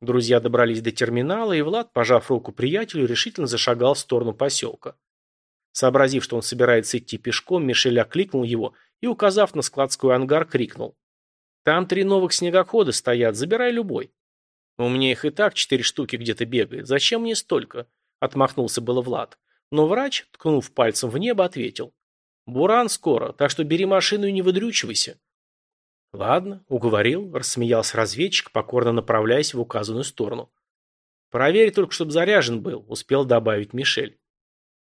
Друзья добрались до терминала, и Влад, пожав руку приятелю, решительно зашагал в сторону поселка. Сообразив, что он собирается идти пешком, Мишель окликнул его и, указав на складской ангар, крикнул. «Там три новых снегохода стоят, забирай любой». «У меня их и так четыре штуки где-то бегает. Зачем мне столько?» Отмахнулся было Влад. Но врач, ткнув пальцем в небо, ответил. «Буран скоро, так что бери машину и не выдрючивайся». «Ладно, уговорил», – рассмеялся разведчик, покорно направляясь в указанную сторону. «Проверь только, чтобы заряжен был», – успел добавить Мишель.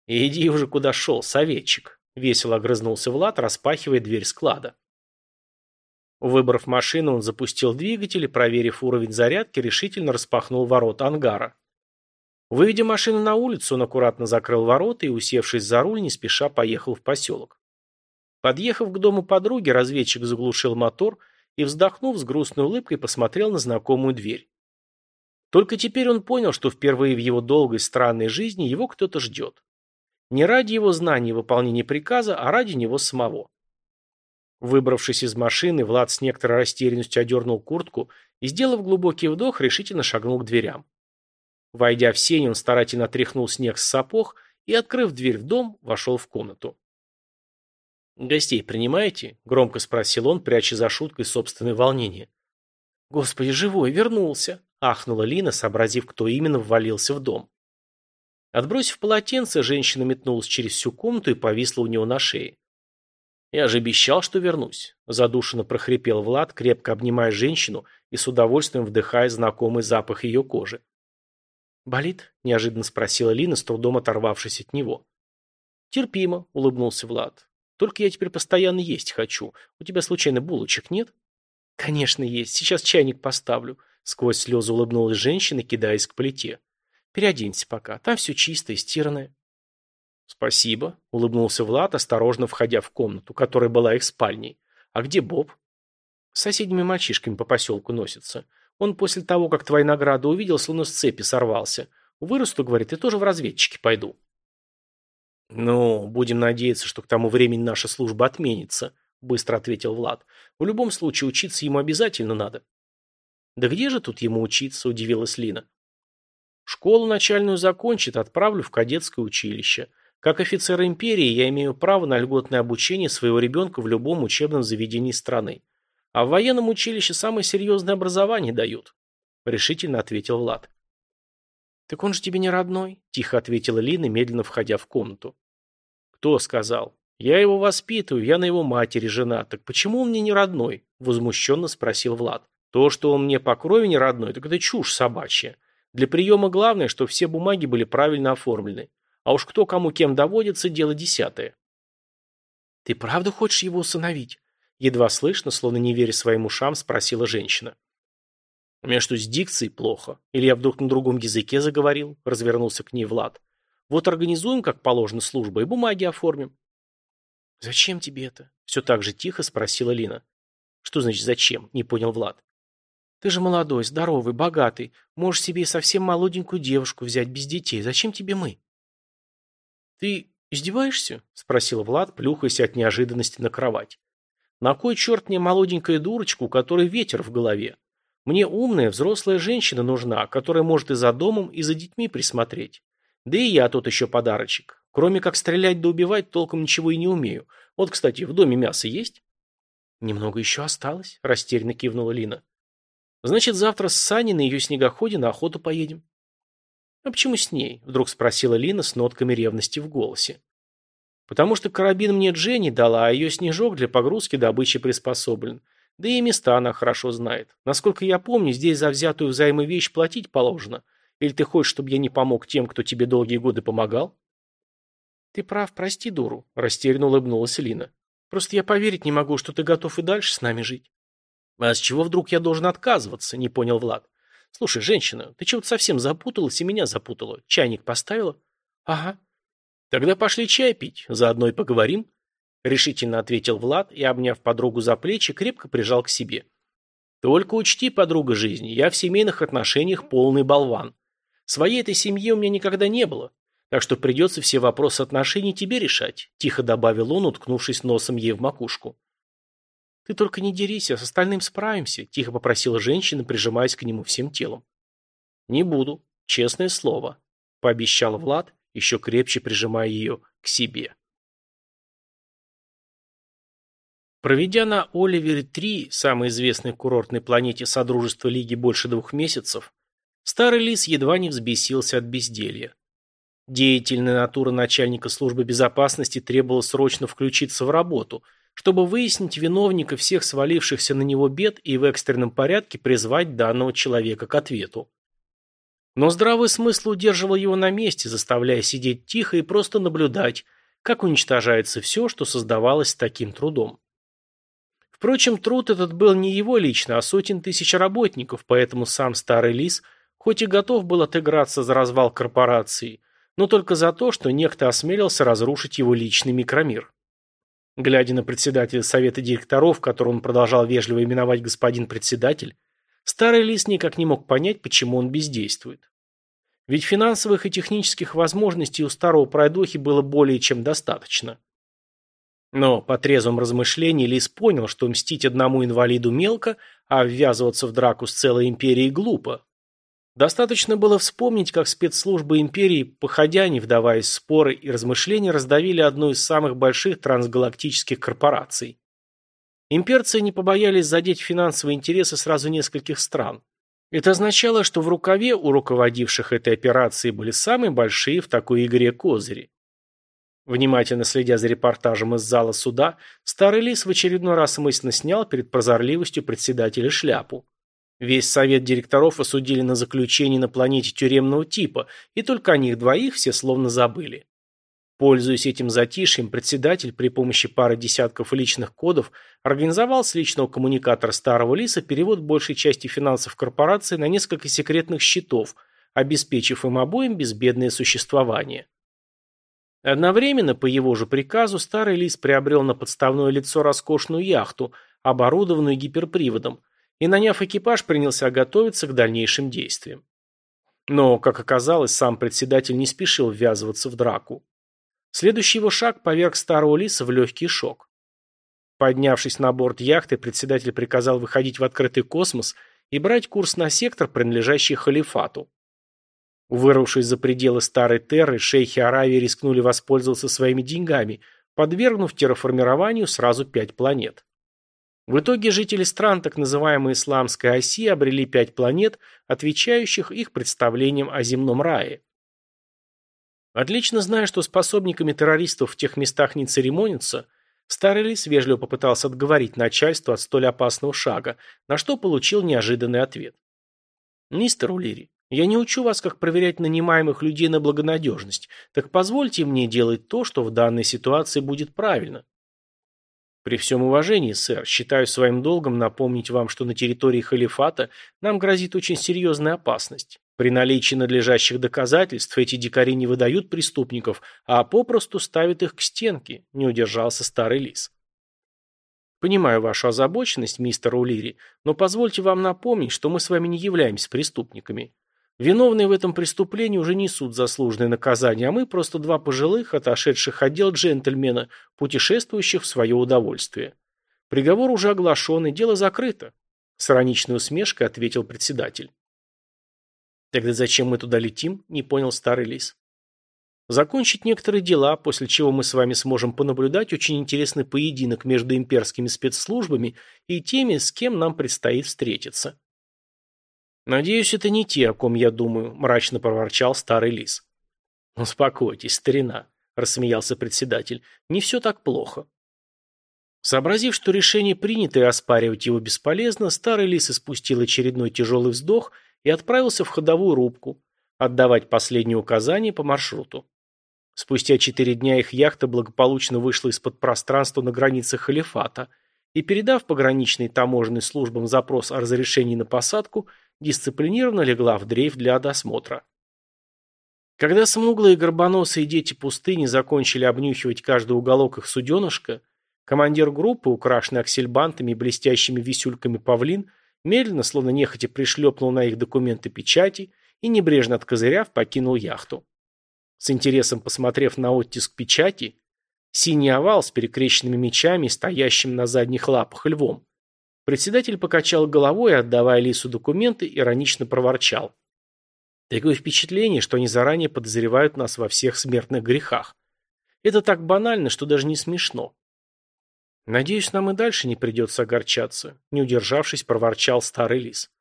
«Иди уже куда шел, советчик», – весело огрызнулся Влад, распахивая дверь склада. Выбрав машину, он запустил двигатель и, проверив уровень зарядки, решительно распахнул ворота ангара. Выведя машину на улицу, он аккуратно закрыл ворота и, усевшись за руль, не спеша поехал в поселок. Подъехав к дому подруги, разведчик заглушил мотор и, вздохнув с грустной улыбкой, посмотрел на знакомую дверь. Только теперь он понял, что впервые в его долгой странной жизни его кто-то ждет. Не ради его знаний и выполнения приказа, а ради него самого. Выбравшись из машины, Влад с некоторой растерянностью одернул куртку и, сделав глубокий вдох, решительно шагнул к дверям. Войдя в сень, он старательно тряхнул снег с сапог и, открыв дверь в дом, вошел в комнату. «Гостей принимаете?» – громко спросил он, пряча за шуткой собственное волнение. «Господи, живой, вернулся!» – ахнула Лина, сообразив, кто именно ввалился в дом. Отбросив полотенце, женщина метнулась через всю комнату и повисла у него на шее. «Я же обещал, что вернусь», – задушенно прохрипел Влад, крепко обнимая женщину и с удовольствием вдыхая знакомый запах ее кожи. «Болит?» – неожиданно спросила Лина, с трудом оторвавшись от него. «Терпимо», – улыбнулся Влад. «Только я теперь постоянно есть хочу. У тебя, случайно, булочек нет?» «Конечно, есть. Сейчас чайник поставлю», – сквозь слезы улыбнулась женщина, кидаясь к плите. «Переоденься пока. Там все чистое, стиранное». «Спасибо», – улыбнулся Влад, осторожно входя в комнату, которая была их спальней. «А где Боб?» «С соседними мальчишками по поселку носится. Он после того, как твои награды увидел, словно с цепи сорвался. Вырасту, говорит, и тоже в разведчики пойду. Ну, будем надеяться, что к тому времени наша служба отменится, быстро ответил Влад. В любом случае, учиться ему обязательно надо. Да где же тут ему учиться, удивилась Лина. Школу начальную закончит, отправлю в кадетское училище. Как офицер империи я имею право на льготное обучение своего ребенка в любом учебном заведении страны. А в военном училище самое серьезное образование дают, решительно ответил Влад. Так он же тебе не родной, тихо ответила Лина, медленно входя в комнату. Кто сказал? Я его воспитываю, я на его матери жена. Так почему он мне не родной? Возмущенно спросил Влад. То, что он мне по крови не родной, так это чушь собачья. Для приема главное, чтобы все бумаги были правильно оформлены. А уж кто кому кем доводится, дело десятое. Ты правда хочешь его усыновить? Едва слышно, словно не веря своим ушам, спросила женщина. «У меня что, с дикцией плохо? Или я вдруг на другом языке заговорил?» Развернулся к ней Влад. «Вот организуем, как положено, службу, и бумаги оформим». «Зачем тебе это?» Все так же тихо спросила Лина. «Что значит зачем?» Не понял Влад. «Ты же молодой, здоровый, богатый. Можешь себе и совсем молоденькую девушку взять без детей. Зачем тебе мы?» «Ты издеваешься?» Спросил Влад, плюхаясь от неожиданности на кровать. На кой черт мне молоденькая дурочка, у которой ветер в голове? Мне умная, взрослая женщина нужна, которая может и за домом, и за детьми присмотреть. Да и я тут еще подарочек. Кроме как стрелять да убивать, толком ничего и не умею. Вот, кстати, в доме мясо есть? Немного еще осталось, растерянно кивнула Лина. Значит, завтра с Саней на ее снегоходе на охоту поедем. А почему с ней? Вдруг спросила Лина с нотками ревности в голосе. Потому что карабин мне Дженни дала, а ее снежок для погрузки добычи приспособлен. Да и места она хорошо знает. Насколько я помню, здесь за взятую взаймы вещь платить положено. Или ты хочешь, чтобы я не помог тем, кто тебе долгие годы помогал? Ты прав, прости, дуру, растерянно улыбнулась Лина. Просто я поверить не могу, что ты готов и дальше с нами жить. А с чего вдруг я должен отказываться, не понял Влад. Слушай, женщина, ты чего-то совсем запуталась и меня запутала. Чайник поставила? Ага. «Тогда пошли чай пить, заодно и поговорим», — решительно ответил Влад и, обняв подругу за плечи, крепко прижал к себе. «Только учти, подруга жизни, я в семейных отношениях полный болван. Своей этой семьи у меня никогда не было, так что придется все вопросы отношений тебе решать», — тихо добавил он, уткнувшись носом ей в макушку. «Ты только не дерись, а с остальным справимся», — тихо попросила женщина, прижимаясь к нему всем телом. Не буду, честное слово, пообещал Влад, еще крепче прижимая ее к себе. Проведя на Оливере-3, самой известной курортной планете Содружества Лиги больше двух месяцев, старый лис едва не взбесился от безделья. Деятельная натура начальника службы безопасности требовала срочно включиться в работу, чтобы выяснить виновника всех свалившихся на него бед и в экстренном порядке призвать данного человека к ответу. Но здравый смысл удерживал его на месте, заставляя сидеть тихо и просто наблюдать, как уничтожается все, что создавалось таким трудом. Впрочем, труд этот был не его лично, а сотен тысяч работников, поэтому сам старый лис, хоть и готов был отыграться за развал корпорации, но только за то, что некто осмелился разрушить его личный микромир. Глядя на председателя совета директоров, которого он продолжал вежливо именовать господин председатель, старый лис никак не мог понять, почему он бездействует. Ведь финансовых и технических возможностей у старого пройдохи было более чем достаточно. Но по трезвом размышлении Лис понял, что мстить одному инвалиду мелко, а ввязываться в драку с целой империей глупо. Достаточно было вспомнить, как спецслужбы империи, походя, не вдаваясь в споры и размышления, раздавили одну из самых больших трансгалактических корпораций. Имперцы не побоялись задеть финансовые интересы сразу нескольких стран. Это означало, что в рукаве у руководивших этой операцией были самые большие в такой игре козыри. Внимательно следя за репортажем из зала суда, старый лис в очередной раз мысленно снял перед прозорливостью председателя шляпу. Весь совет директоров осудили на заключение на планете тюремного типа, и только о них двоих все словно забыли. Пользуясь этим затишьем, председатель при помощи пары десятков личных кодов организовал с личного коммуникатора Старого Лиса перевод большей части финансов корпорации на несколько секретных счетов, обеспечив им обоим безбедное существование. Одновременно, по его же приказу, старый лис приобрел на подставное лицо роскошную яхту, оборудованную гиперприводом, и, наняв экипаж, принялся готовиться к дальнейшим действиям. Но, как оказалось, сам председатель не спешил ввязываться в драку. Следующий его шаг поверг старого лиса в легкий шок. Поднявшись на борт яхты, председатель приказал выходить в открытый космос и брать курс на сектор, принадлежащий халифату. Вырвавшись за пределы старой терры, шейхи Аравии рискнули воспользоваться своими деньгами, подвергнув терраформированию сразу пять планет. В итоге жители стран так называемой исламской оси обрели пять планет, отвечающих их представлениям о земном рае. Отлично зная, что способниками террористов в тех местах не церемонятся, старый лис вежливо попытался отговорить начальство от столь опасного шага, на что получил неожиданный ответ. «Мистер Улири, я не учу вас, как проверять нанимаемых людей на благонадежность, так позвольте мне делать то, что в данной ситуации будет правильно. При всем уважении, сэр, считаю своим долгом напомнить вам, что на территории халифата нам грозит очень серьезная опасность. При наличии надлежащих доказательств эти дикари не выдают преступников, а попросту ставят их к стенке, не удержался старый лис. Понимаю вашу озабоченность, мистер Улири, но позвольте вам напомнить, что мы с вами не являемся преступниками. Виновные в этом преступлении уже несут заслуженное наказание, а мы просто два пожилых, отошедших отдел джентльмена, путешествующих в свое удовольствие. Приговор уже оглашен, и дело закрыто. С ироничной усмешкой ответил председатель. Тогда зачем мы туда летим? Не понял старый лис. Закончить некоторые дела, после чего мы с вами сможем понаблюдать очень интересный поединок между имперскими спецслужбами и теми, с кем нам предстоит встретиться. «Надеюсь, это не те, о ком я думаю», – мрачно проворчал старый лис. «Успокойтесь, старина», – рассмеялся председатель. «Не все так плохо». Сообразив, что решение принято и оспаривать его бесполезно, старый лис испустил очередной тяжелый вздох и отправился в ходовую рубку, отдавать последние указания по маршруту. Спустя четыре дня их яхта благополучно вышла из-под пространства на границе халифата и, передав пограничной таможенной службам запрос о разрешении на посадку, дисциплинированно легла в дрейф для досмотра. Когда смуглые горбоносые дети пустыни закончили обнюхивать каждый уголок их суденышка, командир группы, украшенный аксельбантами и блестящими висюльками павлин, медленно, словно нехотя пришлепнул на их документы печати и, небрежно откозыряв, покинул яхту. С интересом посмотрев на оттиск печати, синий овал с перекрещенными мечами, стоящим на задних лапах львом, Председатель покачал головой, отдавая Лису документы, иронично проворчал. Такое впечатление, что они заранее подозревают нас во всех смертных грехах. Это так банально, что даже не смешно. Надеюсь, нам и дальше не придется огорчаться, не удержавшись, проворчал старый лис.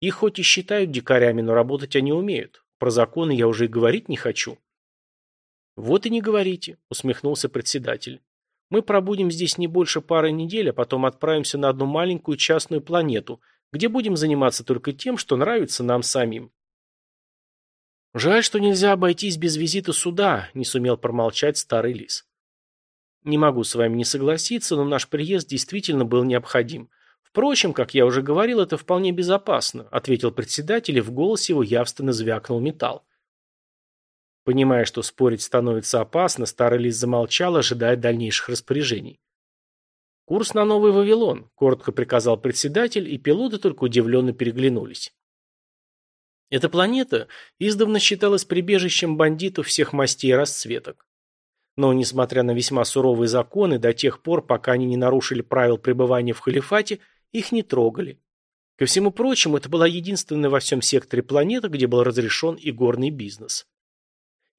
Их хоть и считают дикарями, но работать они умеют. Про законы я уже и говорить не хочу. Вот и не говорите, усмехнулся председатель. Мы пробудем здесь не больше пары недель, а потом отправимся на одну маленькую частную планету, где будем заниматься только тем, что нравится нам самим. Жаль, что нельзя обойтись без визита сюда, не сумел промолчать старый лис. Не могу с вами не согласиться, но наш приезд действительно был необходим. Впрочем, как я уже говорил, это вполне безопасно, ответил председатель, и в голосе его явственно звякнул металл. Понимая, что спорить становится опасно, старый лис замолчал, ожидая дальнейших распоряжений. «Курс на Новый Вавилон», – коротко приказал председатель, и пилоты только удивленно переглянулись. Эта планета издавна считалась прибежищем бандитов всех мастей и расцветок. Но, несмотря на весьма суровые законы, до тех пор, пока они не нарушили правил пребывания в халифате, их не трогали. Ко всему прочему, это была единственная во всем секторе планеты, где был разрешен и горный бизнес.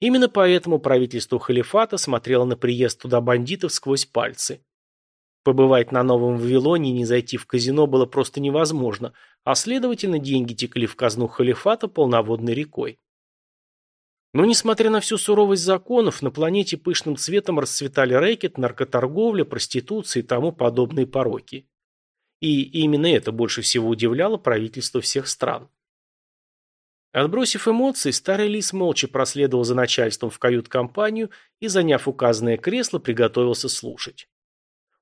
Именно поэтому правительство халифата смотрело на приезд туда бандитов сквозь пальцы. Побывать на Новом Вавилоне и не зайти в казино было просто невозможно, а следовательно деньги текли в казну халифата полноводной рекой. Но несмотря на всю суровость законов, на планете пышным цветом расцветали рэкет, наркоторговля, проституция и тому подобные пороки. И именно это больше всего удивляло правительство всех стран. Отбросив эмоции, старый лис молча проследовал за начальством в кают-компанию и, заняв указанное кресло, приготовился слушать.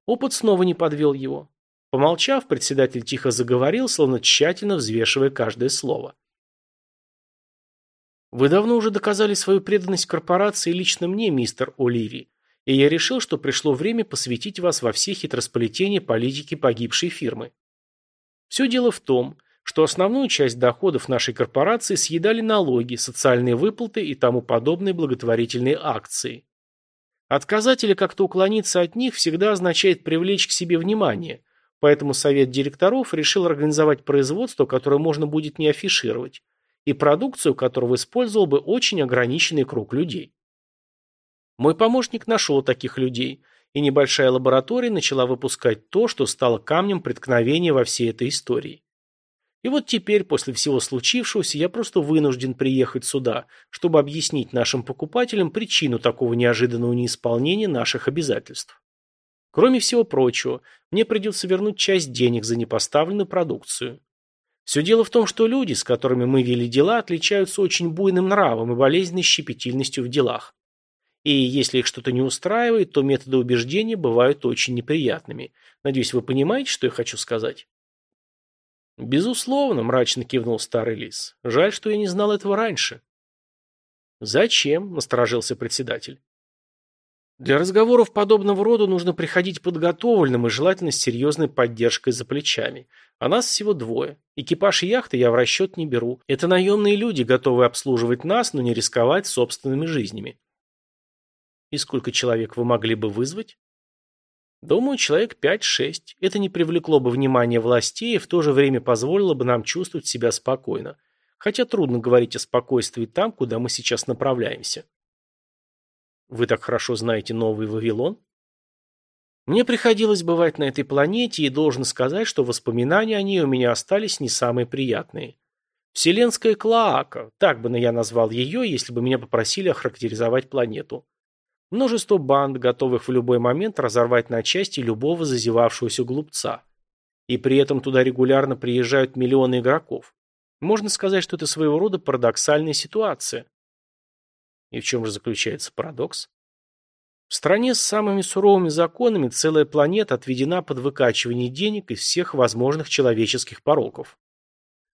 Опыт снова не подвел его. Помолчав, председатель тихо заговорил, словно тщательно взвешивая каждое слово. «Вы давно уже доказали свою преданность корпорации лично мне, мистер О'Ливи, и я решил, что пришло время посвятить вас во все хитросплетения политики погибшей фирмы. Все дело в том, что основную часть доходов нашей корпорации съедали налоги, социальные выплаты и тому подобные благотворительные акции. Отказать или как-то уклониться от них всегда означает привлечь к себе внимание, поэтому совет директоров решил организовать производство, которое можно будет не афишировать, и продукцию, которую использовал бы очень ограниченный круг людей. Мой помощник нашел таких людей, и небольшая лаборатория начала выпускать то, что стало камнем преткновения во всей этой истории. И вот теперь, после всего случившегося, я просто вынужден приехать сюда, чтобы объяснить нашим покупателям причину такого неожиданного неисполнения наших обязательств. Кроме всего прочего, мне придется вернуть часть денег за непоставленную продукцию. Все дело в том, что люди, с которыми мы вели дела, отличаются очень буйным нравом и болезненной щепетильностью в делах. И если их что-то не устраивает, то методы убеждения бывают очень неприятными. Надеюсь, вы понимаете, что я хочу сказать? «Безусловно», – мрачно кивнул старый лис. «Жаль, что я не знал этого раньше». «Зачем?» – насторожился председатель. «Для разговоров подобного рода нужно приходить подготовленным и желательно с серьезной поддержкой за плечами. А нас всего двое. Экипаж яхты я в расчет не беру. Это наемные люди, готовые обслуживать нас, но не рисковать собственными жизнями». «И сколько человек вы могли бы вызвать?» Думаю, человек 5-6. Это не привлекло бы внимания властей и в то же время позволило бы нам чувствовать себя спокойно. Хотя трудно говорить о спокойствии там, куда мы сейчас направляемся. Вы так хорошо знаете Новый Вавилон? Мне приходилось бывать на этой планете, и должен сказать, что воспоминания о ней у меня остались не самые приятные. Вселенская клоака, так бы я назвал ее, если бы меня попросили охарактеризовать планету. Множество банд, готовых в любой момент разорвать на части любого зазевавшегося глупца. И при этом туда регулярно приезжают миллионы игроков. Можно сказать, что это своего рода парадоксальная ситуация. И в чем же заключается парадокс? В стране с самыми суровыми законами целая планета отведена под выкачивание денег из всех возможных человеческих пороков.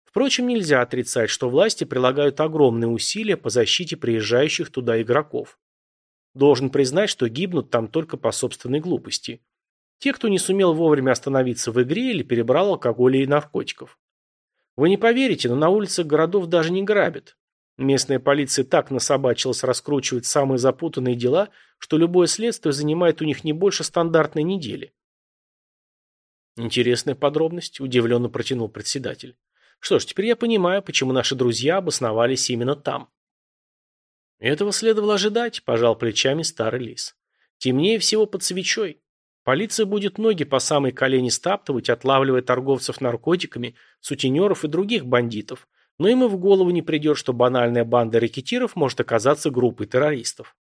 Впрочем, нельзя отрицать, что власти прилагают огромные усилия по защите приезжающих туда игроков. Должен признать, что гибнут там только по собственной глупости. Те, кто не сумел вовремя остановиться в игре или перебрал алкоголя и наркотиков. Вы не поверите, но на улицах городов даже не грабят. Местная полиция так насобачилась раскручивать самые запутанные дела, что любое следствие занимает у них не больше стандартной недели. Интересная подробность, удивленно протянул председатель. Что ж, теперь я понимаю, почему наши друзья обосновались именно там. Этого следовало ожидать, пожал плечами старый лис. Темнее всего под свечой. Полиция будет ноги по самой колени стаптывать, отлавливая торговцев наркотиками, сутенеров и других бандитов. Но им и в голову не придет, что банальная банда рэкетиров может оказаться группой террористов.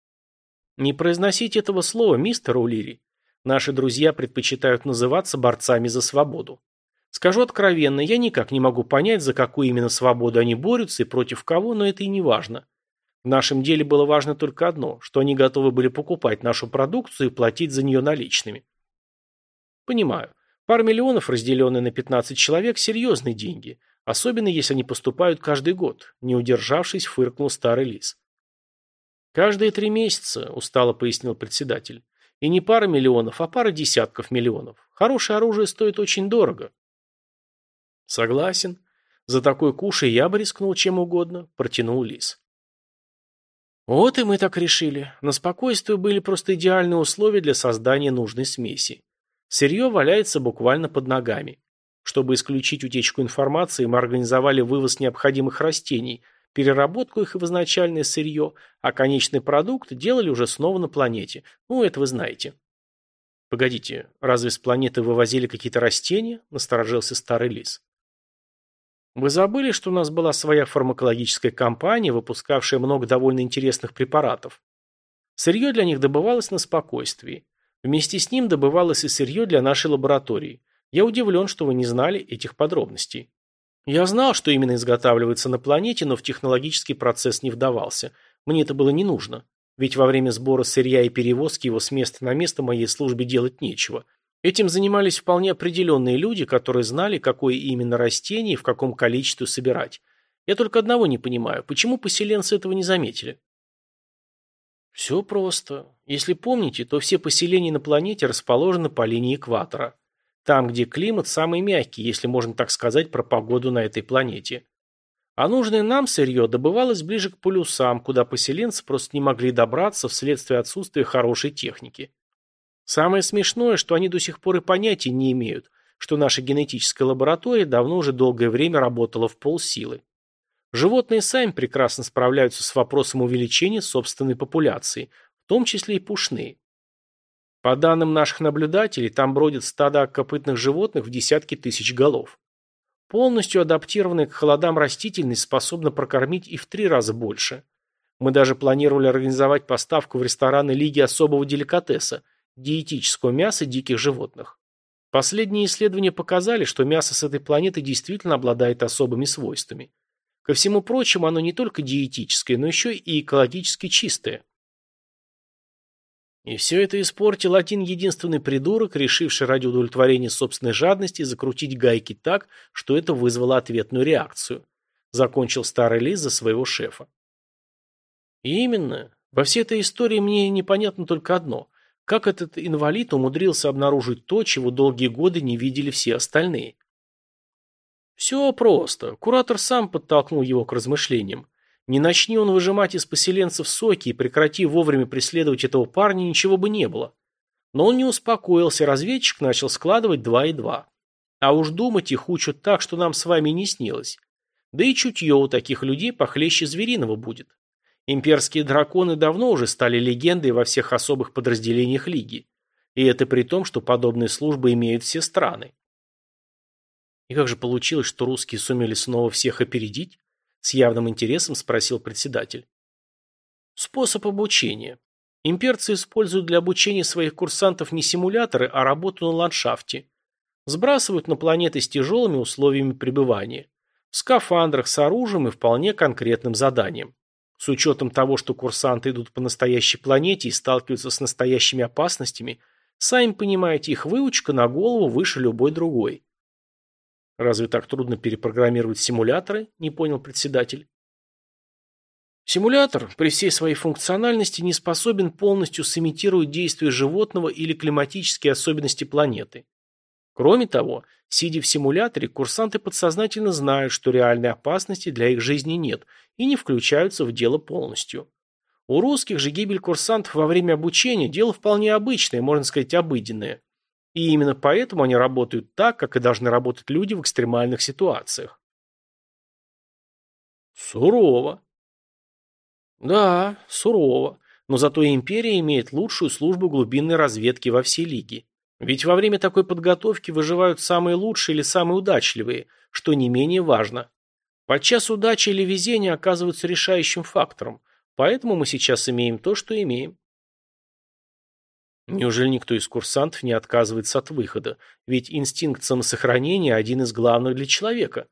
Не произносите этого слова, мистер Улири. Наши друзья предпочитают называться борцами за свободу. Скажу откровенно, я никак не могу понять, за какую именно свободу они борются и против кого, но это и не важно. В нашем деле было важно только одно, что они готовы были покупать нашу продукцию и платить за нее наличными. Понимаю. Пара миллионов, разделенные на 15 человек, серьезные деньги. Особенно, если они поступают каждый год. Не удержавшись, фыркнул старый лис. Каждые три месяца, устало пояснил председатель. И не пара миллионов, а пара десятков миллионов. Хорошее оружие стоит очень дорого. Согласен. За такой куш и я бы рискнул чем угодно, протянул лис. Вот и мы так решили. На спокойствие были просто идеальные условия для создания нужной смеси. Сырье валяется буквально под ногами. Чтобы исключить утечку информации, мы организовали вывоз необходимых растений, переработку их в изначальное сырье, а конечный продукт делали уже снова на планете. Ну, это вы знаете. Погодите, разве с планеты вывозили какие-то растения? Насторожился старый лис. Вы забыли, что у нас была своя фармакологическая компания, выпускавшая много довольно интересных препаратов. Сырье для них добывалось на спокойствии. Вместе с ним добывалось и сырье для нашей лаборатории. Я удивлен, что вы не знали этих подробностей. Я знал, что именно изготавливается на планете, но в технологический процесс не вдавался. Мне это было не нужно. Ведь во время сбора сырья и перевозки его с места на место моей службе делать нечего. Этим занимались вполне определенные люди, которые знали, какое именно растение и в каком количестве собирать. Я только одного не понимаю, почему поселенцы этого не заметили? Все просто. Если помните, то все поселения на планете расположены по линии экватора. Там, где климат самый мягкий, если можно так сказать про погоду на этой планете. А нужное нам сырье добывалось ближе к полюсам, куда поселенцы просто не могли добраться вследствие отсутствия хорошей техники. Самое смешное, что они до сих пор и понятия не имеют, что наша генетическая лаборатория давно уже долгое время работала в полсилы. Животные сами прекрасно справляются с вопросом увеличения собственной популяции, в том числе и пушные. По данным наших наблюдателей, там бродят стада копытных животных в десятки тысяч голов. Полностью адаптированная к холодам растительность способна прокормить и в три раза больше. Мы даже планировали организовать поставку в рестораны Лиги особого деликатеса – диетического мяса диких животных. Последние исследования показали, что мясо с этой планеты действительно обладает особыми свойствами. Ко всему прочему, оно не только диетическое, но еще и экологически чистое. И все это испортил один единственный придурок, решивший ради удовлетворения собственной жадности закрутить гайки так, что это вызвало ответную реакцию. Закончил старый лис за своего шефа. И именно. Во всей этой истории мне непонятно только одно. Как этот инвалид умудрился обнаружить то, чего долгие годы не видели все остальные? Все просто. Куратор сам подтолкнул его к размышлениям. Не начни он выжимать из поселенцев соки и прекрати вовремя преследовать этого парня, ничего бы не было. Но он не успокоился, разведчик начал складывать два и два. А уж думать их учат так, что нам с вами не снилось. Да и чутье у таких людей похлеще звериного будет. Имперские драконы давно уже стали легендой во всех особых подразделениях Лиги. И это при том, что подобные службы имеют все страны. И как же получилось, что русские сумели снова всех опередить? С явным интересом спросил председатель. Способ обучения. Имперцы используют для обучения своих курсантов не симуляторы, а работу на ландшафте. Сбрасывают на планеты с тяжелыми условиями пребывания. В скафандрах с оружием и вполне конкретным заданием. С учетом того, что курсанты идут по настоящей планете и сталкиваются с настоящими опасностями, сами понимаете, их выучка на голову выше любой другой. Разве так трудно перепрограммировать симуляторы? Не понял председатель. Симулятор при всей своей функциональности не способен полностью сымитировать действия животного или климатические особенности планеты. Кроме того, сидя в симуляторе, курсанты подсознательно знают, что реальной опасности для их жизни нет и не включаются в дело полностью. У русских же гибель курсантов во время обучения – дело вполне обычное, можно сказать, обыденное. И именно поэтому они работают так, как и должны работать люди в экстремальных ситуациях. Сурово. Да, сурово. Но зато империя имеет лучшую службу глубинной разведки во всей лиге. Ведь во время такой подготовки выживают самые лучшие или самые удачливые, что не менее важно. Подчас удача или везение оказываются решающим фактором, поэтому мы сейчас имеем то, что имеем. Неужели никто из курсантов не отказывается от выхода? Ведь инстинкт самосохранения один из главных для человека.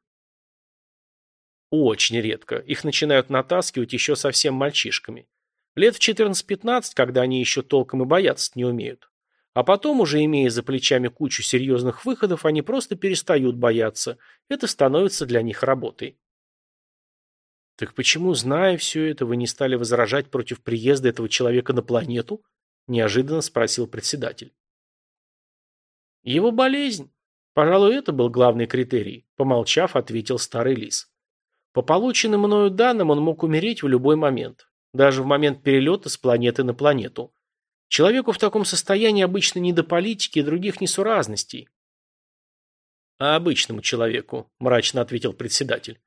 Очень редко. Их начинают натаскивать еще совсем мальчишками. Лет в 14-15, когда они еще толком и бояться не умеют. А потом, уже имея за плечами кучу серьезных выходов, они просто перестают бояться. Это становится для них работой. Так почему, зная все это, вы не стали возражать против приезда этого человека на планету? Неожиданно спросил председатель. Его болезнь. Пожалуй, это был главный критерий, помолчав, ответил старый лис. По полученным мною данным, он мог умереть в любой момент, даже в момент перелета с планеты на планету. Человеку в таком состоянии обычно не до политики и других несуразностей. А обычному человеку, мрачно ответил председатель.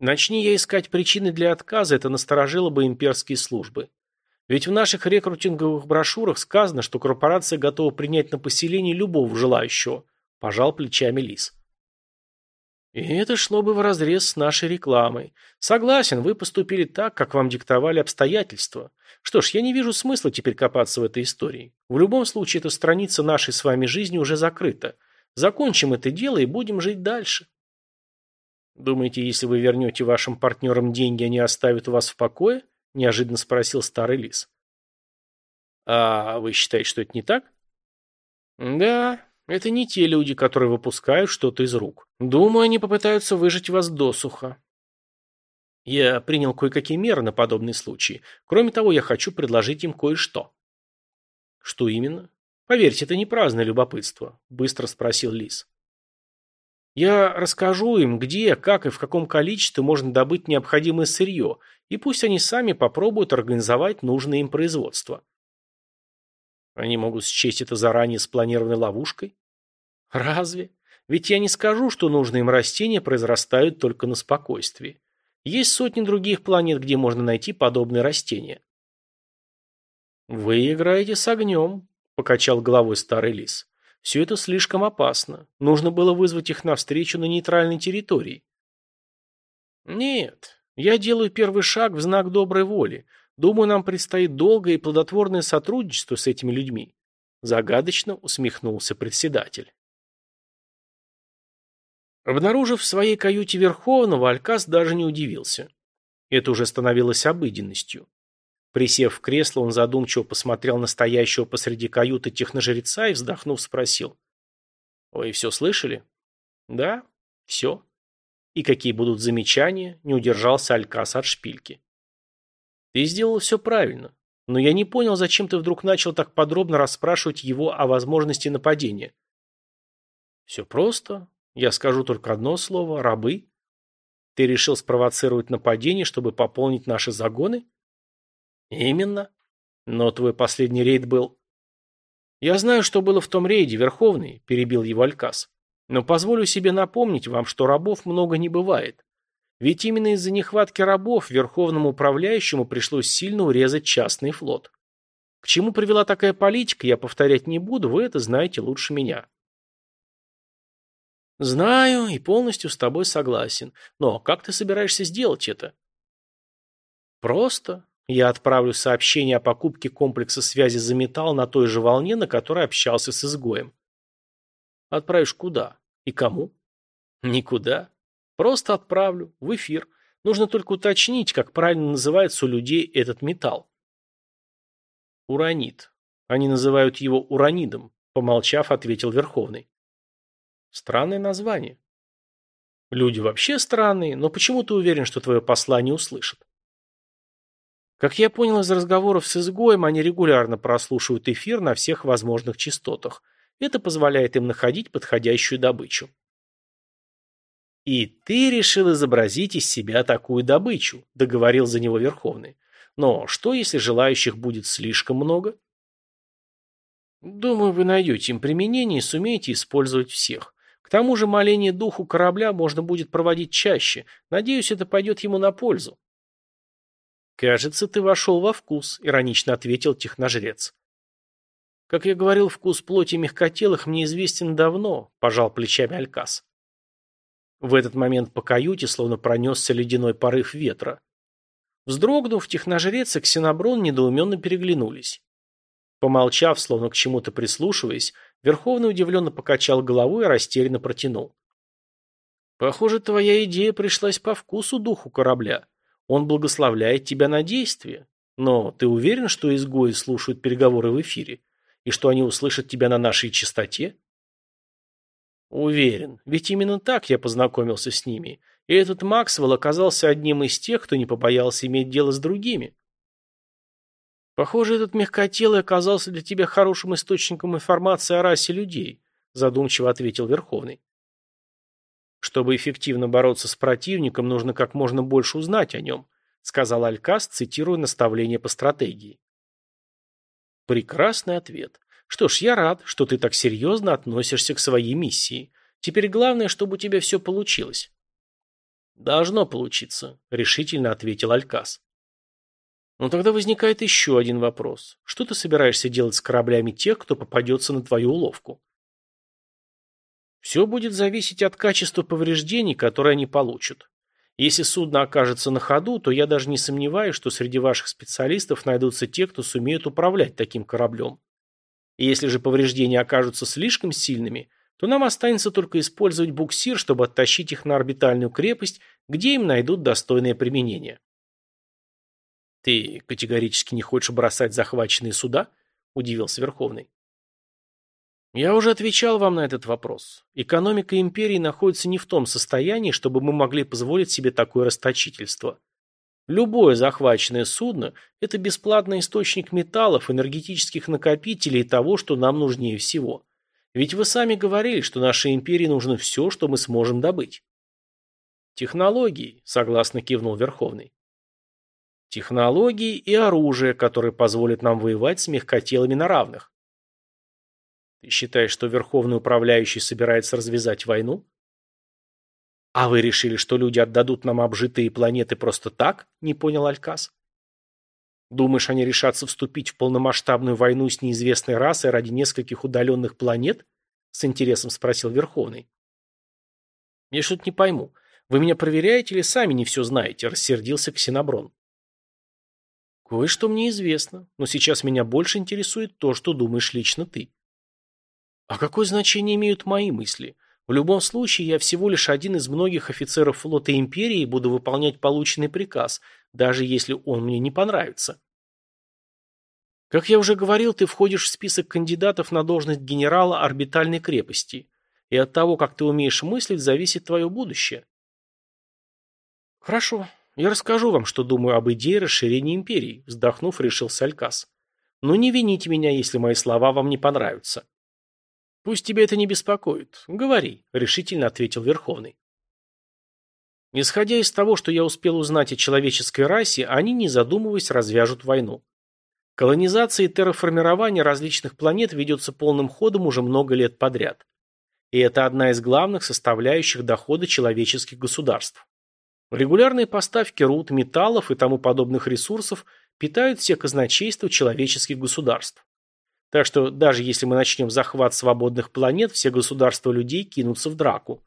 Начни я искать причины для отказа, это насторожило бы имперские службы. Ведь в наших рекрутинговых брошюрах сказано, что корпорация готова принять на поселение любого желающего, пожал плечами Лис. И это шло бы вразрез с нашей рекламой. Согласен, вы поступили так, как вам диктовали обстоятельства. Что ж, я не вижу смысла теперь копаться в этой истории. В любом случае, эта страница нашей с вами жизни уже закрыта. Закончим это дело и будем жить дальше. Думаете, если вы вернете вашим партнерам деньги, они оставят вас в покое? Неожиданно спросил старый лис. А вы считаете, что это не так? Да, это не те люди, которые выпускают что-то из рук. Думаю, они попытаются выжить вас досуха. Я принял кое-какие меры на подобный случай. Кроме того, я хочу предложить им кое-что. Что именно? Поверьте, это не праздное любопытство, быстро спросил Лис. Я расскажу им, где, как и в каком количестве можно добыть необходимое сырье, и пусть они сами попробуют организовать нужное им производство. Они могут счесть это заранее спланированной ловушкой? Разве? Ведь я не скажу, что нужные им растения произрастают только на спокойствии. Есть сотни других планет, где можно найти подобные растения. «Вы играете с огнем», – покачал головой старый лис. «Все это слишком опасно. Нужно было вызвать их навстречу на нейтральной территории». «Нет, я делаю первый шаг в знак доброй воли. Думаю, нам предстоит долгое и плодотворное сотрудничество с этими людьми», – загадочно усмехнулся председатель. Обнаружив в своей каюте Верховного, Алькас даже не удивился. Это уже становилось обыденностью. Присев в кресло, он задумчиво посмотрел на стоящего посреди каюты техножреца и, вздохнув, спросил. «Вы все слышали?» «Да, все». «И какие будут замечания?» – не удержался Алькас от шпильки. «Ты сделал все правильно, но я не понял, зачем ты вдруг начал так подробно расспрашивать его о возможности нападения». «Все просто. Я скажу только одно слово – рабы. Ты решил спровоцировать нападение, чтобы пополнить наши загоны? Именно. Но твой последний рейд был... Я знаю, что было в том рейде, Верховный, перебил его Алькас. Но позволю себе напомнить вам, что рабов много не бывает. Ведь именно из-за нехватки рабов Верховному управляющему пришлось сильно урезать частный флот. К чему привела такая политика, я повторять не буду, вы это знаете лучше меня. Знаю и полностью с тобой согласен. Но как ты собираешься сделать это? Просто. Я отправлю сообщение о покупке комплекса связи за металл на той же волне, на которой общался с изгоем. Отправишь куда? И кому? Никуда. Просто отправлю. В эфир. Нужно только уточнить, как правильно называется у людей этот металл. Уранит. Они называют его уранидом, помолчав, ответил Верховный. Странное название. Люди вообще странные, но почему ты уверен, что твое послание услышат? Как я понял из разговоров с изгоем, они регулярно прослушивают эфир на всех возможных частотах. Это позволяет им находить подходящую добычу. «И ты решил изобразить из себя такую добычу», – договорил за него Верховный. «Но что, если желающих будет слишком много?» «Думаю, вы найдете им применение и сумеете использовать всех. К тому же моление духу корабля можно будет проводить чаще. Надеюсь, это пойдет ему на пользу. «Кажется, ты вошел во вкус», — иронично ответил техножрец. «Как я говорил, вкус плоти мягкотелых мне известен давно», — пожал плечами Алькас. В этот момент по каюте словно пронесся ледяной порыв ветра. Вздрогнув, техножрец и ксеноброн недоуменно переглянулись. Помолчав, словно к чему-то прислушиваясь, Верховный удивленно покачал головой и растерянно протянул. «Похоже, твоя идея пришлась по вкусу духу корабля. Он благословляет тебя на действие. Но ты уверен, что изгои слушают переговоры в эфире? И что они услышат тебя на нашей частоте?» «Уверен. Ведь именно так я познакомился с ними. И этот Максвелл оказался одним из тех, кто не побоялся иметь дело с другими». Похоже, этот мягкотелый оказался для тебя хорошим источником информации о расе людей, задумчиво ответил Верховный. Чтобы эффективно бороться с противником, нужно как можно больше узнать о нем, сказал Алькас, цитируя наставление по стратегии. Прекрасный ответ. Что ж, я рад, что ты так серьезно относишься к своей миссии. Теперь главное, чтобы у тебя все получилось. Должно получиться, решительно ответил Алькас. Но тогда возникает еще один вопрос. Что ты собираешься делать с кораблями тех, кто попадется на твою уловку? Все будет зависеть от качества повреждений, которые они получат. Если судно окажется на ходу, то я даже не сомневаюсь, что среди ваших специалистов найдутся те, кто сумеет управлять таким кораблем. Если же повреждения окажутся слишком сильными, то нам останется только использовать буксир, чтобы оттащить их на орбитальную крепость, где им найдут достойное применение. «Ты категорически не хочешь бросать захваченные суда?» – удивился Верховный. «Я уже отвечал вам на этот вопрос. Экономика империи находится не в том состоянии, чтобы мы могли позволить себе такое расточительство. Любое захваченное судно – это бесплатный источник металлов, энергетических накопителей и того, что нам нужнее всего. Ведь вы сами говорили, что нашей империи нужно все, что мы сможем добыть». «Технологии», – согласно кивнул Верховный. Технологии и оружие, которые позволят нам воевать с мягкотелыми на равных. Ты считаешь, что Верховный Управляющий собирается развязать войну? А вы решили, что люди отдадут нам обжитые планеты просто так? Не понял Алькас. Думаешь, они решатся вступить в полномасштабную войну с неизвестной расой ради нескольких удаленных планет? С интересом спросил Верховный. Я что-то не пойму. Вы меня проверяете или сами не все знаете? Рассердился Ксеноброн. Кое-что мне известно, но сейчас меня больше интересует то, что думаешь лично ты. А какое значение имеют мои мысли? В любом случае, я всего лишь один из многих офицеров флота Империи и буду выполнять полученный приказ, даже если он мне не понравится. Как я уже говорил, ты входишь в список кандидатов на должность генерала орбитальной крепости, и от того, как ты умеешь мыслить, зависит твое будущее. Хорошо, «Я расскажу вам, что думаю об идее расширения империи», вздохнув, решил Салькас. «Но не вините меня, если мои слова вам не понравятся». «Пусть тебя это не беспокоит. Говори», — решительно ответил Верховный. Исходя из того, что я успел узнать о человеческой расе, они, не задумываясь, развяжут войну. Колонизация и терраформирование различных планет ведется полным ходом уже много лет подряд. И это одна из главных составляющих дохода человеческих государств. Регулярные поставки руд, металлов и тому подобных ресурсов питают все казначейства человеческих государств. Так что даже если мы начнем захват свободных планет, все государства людей кинутся в драку.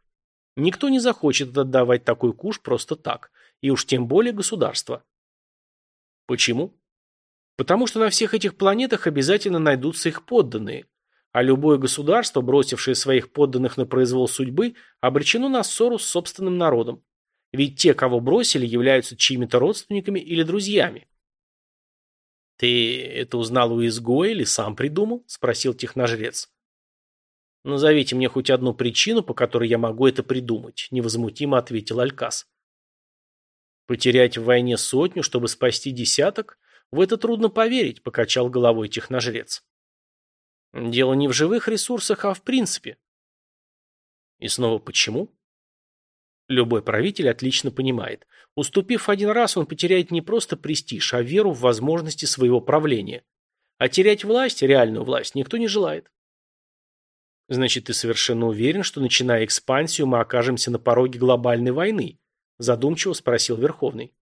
Никто не захочет отдавать такой куш просто так, и уж тем более государство. Почему? Потому что на всех этих планетах обязательно найдутся их подданные, а любое государство, бросившее своих подданных на произвол судьбы, обречено на ссору с собственным народом. Ведь те, кого бросили, являются чьими-то родственниками или друзьями. «Ты это узнал у изгоя или сам придумал?» – спросил техножрец. «Назовите мне хоть одну причину, по которой я могу это придумать», – невозмутимо ответил Алькас. «Потерять в войне сотню, чтобы спасти десяток? В это трудно поверить», – покачал головой техножрец. «Дело не в живых ресурсах, а в принципе». «И снова почему?» Любой правитель отлично понимает. Уступив один раз, он потеряет не просто престиж, а веру в возможности своего правления. А терять власть, реальную власть, никто не желает. Значит, ты совершенно уверен, что, начиная экспансию, мы окажемся на пороге глобальной войны? Задумчиво спросил Верховный.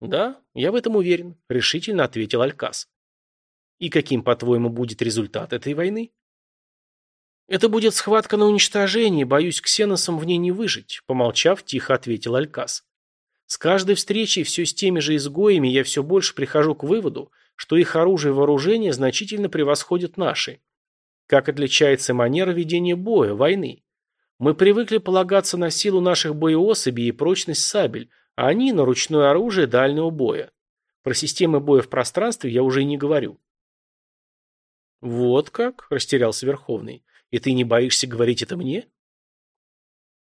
Да, я в этом уверен, решительно ответил Алькас. И каким, по-твоему, будет результат этой войны? Это будет схватка на уничтожение, боюсь, ксеносам в ней не выжить, помолчав, тихо ответил Алькас. С каждой встречей все с теми же изгоями я все больше прихожу к выводу, что их оружие и вооружение значительно превосходят наши. Как отличается манера ведения боя, войны? Мы привыкли полагаться на силу наших боеособей и прочность сабель, а они на ручное оружие дальнего боя. Про системы боя в пространстве я уже и не говорю. «Вот как?» – растерялся Верховный. «И ты не боишься говорить это мне?»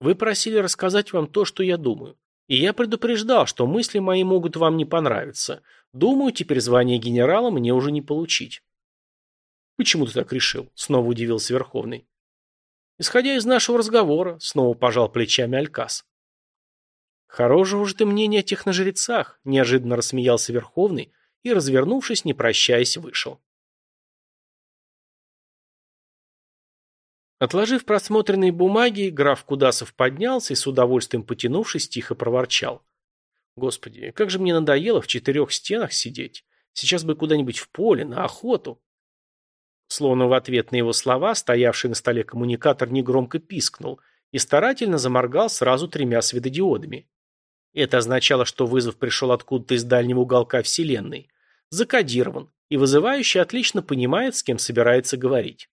«Вы просили рассказать вам то, что я думаю. И я предупреждал, что мысли мои могут вам не понравиться. Думаю, теперь звание генерала мне уже не получить». «Почему ты так решил?» – снова удивился Верховный. «Исходя из нашего разговора», – снова пожал плечами Алькас. «Хорошего же ты мнения о техножрецах», – неожиданно рассмеялся Верховный и, развернувшись, не прощаясь, вышел. Отложив просмотренные бумаги, граф Кудасов поднялся и, с удовольствием потянувшись, тихо проворчал. «Господи, как же мне надоело в четырех стенах сидеть. Сейчас бы куда-нибудь в поле, на охоту». Словно в ответ на его слова, стоявший на столе коммуникатор негромко пискнул и старательно заморгал сразу тремя светодиодами. Это означало, что вызов пришел откуда-то из дальнего уголка Вселенной. Закодирован, и вызывающий отлично понимает, с кем собирается говорить.